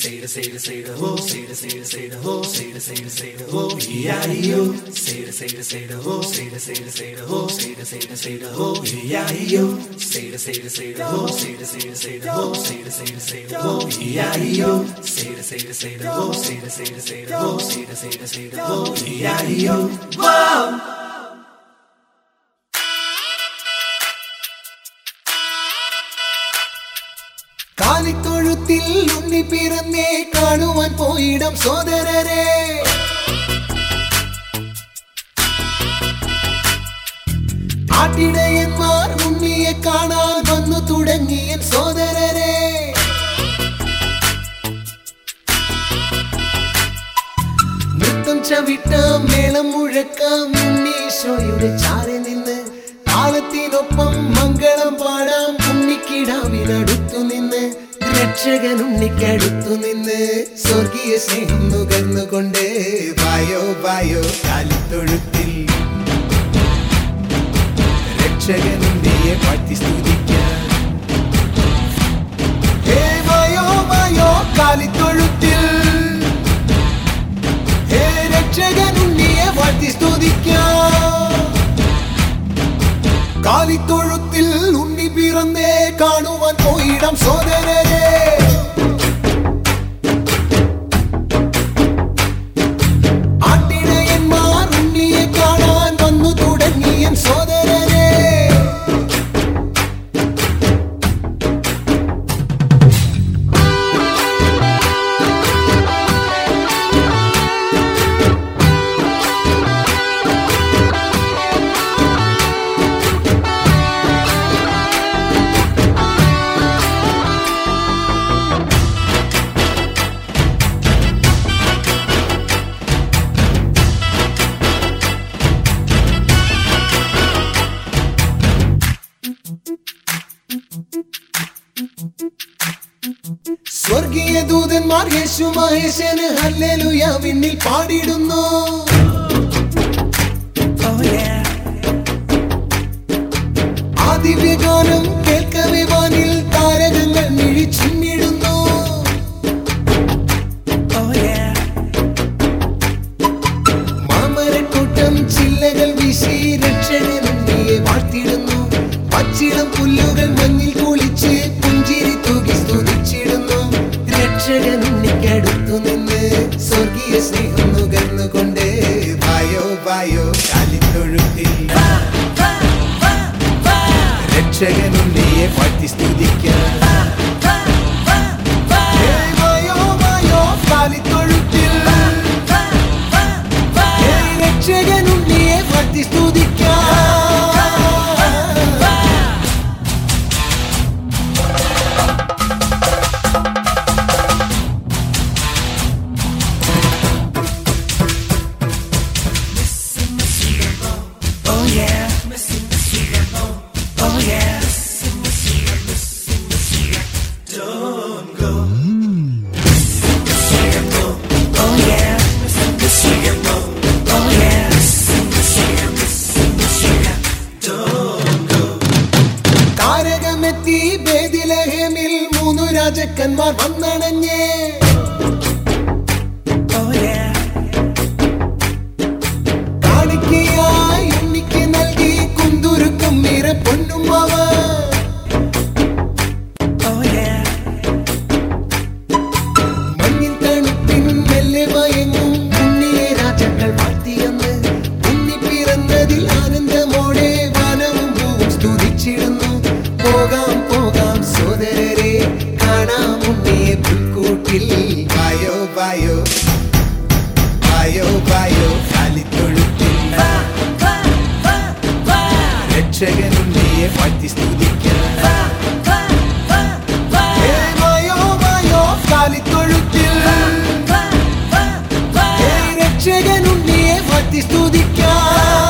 Say the say the say the ho, say the say the say the ho, say the say the say the ho, E-I-E-O. Say the say the say the ho, say the say the say the ho, say the say the say the ho. Say the say the say the ho, say the say say the ho, say the say the say the ho. Say the say say the ho, say the say the say the ho, say the say the say ho! ഉണ്ണി പിറന്നേ കാണുവാൻ പോയിടം സോദരരെ. ആട്ടിടയന്മാർ ഉണ്ണിയെ കാണാൻ വന്നു തുടങ്ങിയൻ സോദരരെ. നൃത്തം ചവിട്ടാം മേളം മുഴക്കാം ഉണ്ണീശോയുടെ ചാരി നിന്ന് താളത്തിനൊപ്പം മംഗളം പാടാം ഉണ്ണിക്കിടാവിനടുത്തു നിന്ന് രക്ഷകൻ ഉണ്ണിക്കടുത്തു നിന്ന് സ്വർഗീയ സ്നേഹം നുകർന്നുകൊണ്ട് വായോ വായോ കാലിത്തൊഴുത്തിൽ. രക്ഷകൻ ഉണ്ണിയെ പാട്ടി സ്തുതിക്കാൻ ഹേ വായോ വായോ കാലിത്തൊഴുത്തിൽ. ഹേ രക്ഷകൻ ഉണ്ണിയെ സ്തുതിക്കാം. കാലിത്തൊഴുത്തിൽ ഉണ്ണി പിറന്നേ കാണുവാൻ പോയിടം സ്വർഗീയ ദൂതന്മാർ യേശു മഹേശന് ഹല്ലേലൂയ വിണ്ണിൽ വായോ കാലിത്തൊഴുത്തിൽ രക്ഷകനുണ്ണിയെ വാഴ്ത്തി സ്തുതിക്കാൻ താരകമെത്തി ബേദിലഹേമിൽ മൂന്നു രാജക്കന്മാർ വന്നണഞ്ഞേ. പുൽക്കൂട്ടിൽ വായോ വായോ വായോ വായോ കാലിത്തൊഴുത്തിൽ രക്ഷകനുണ്ണിയെ വാഴ്ത്തി സ്തുതിക്കാൻ ഹേ വായോ വായോ കാലിത്തൊഴുത്തിൽ ഹേ രക്ഷകനുണ്ണിയെ വാഴ്ത്തി സ്തുതിക്കാൻ